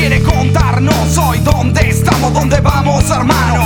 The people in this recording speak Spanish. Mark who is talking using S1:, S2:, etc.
S1: quiere contarnos hoy dónde estamos, dónde vamos, hermano.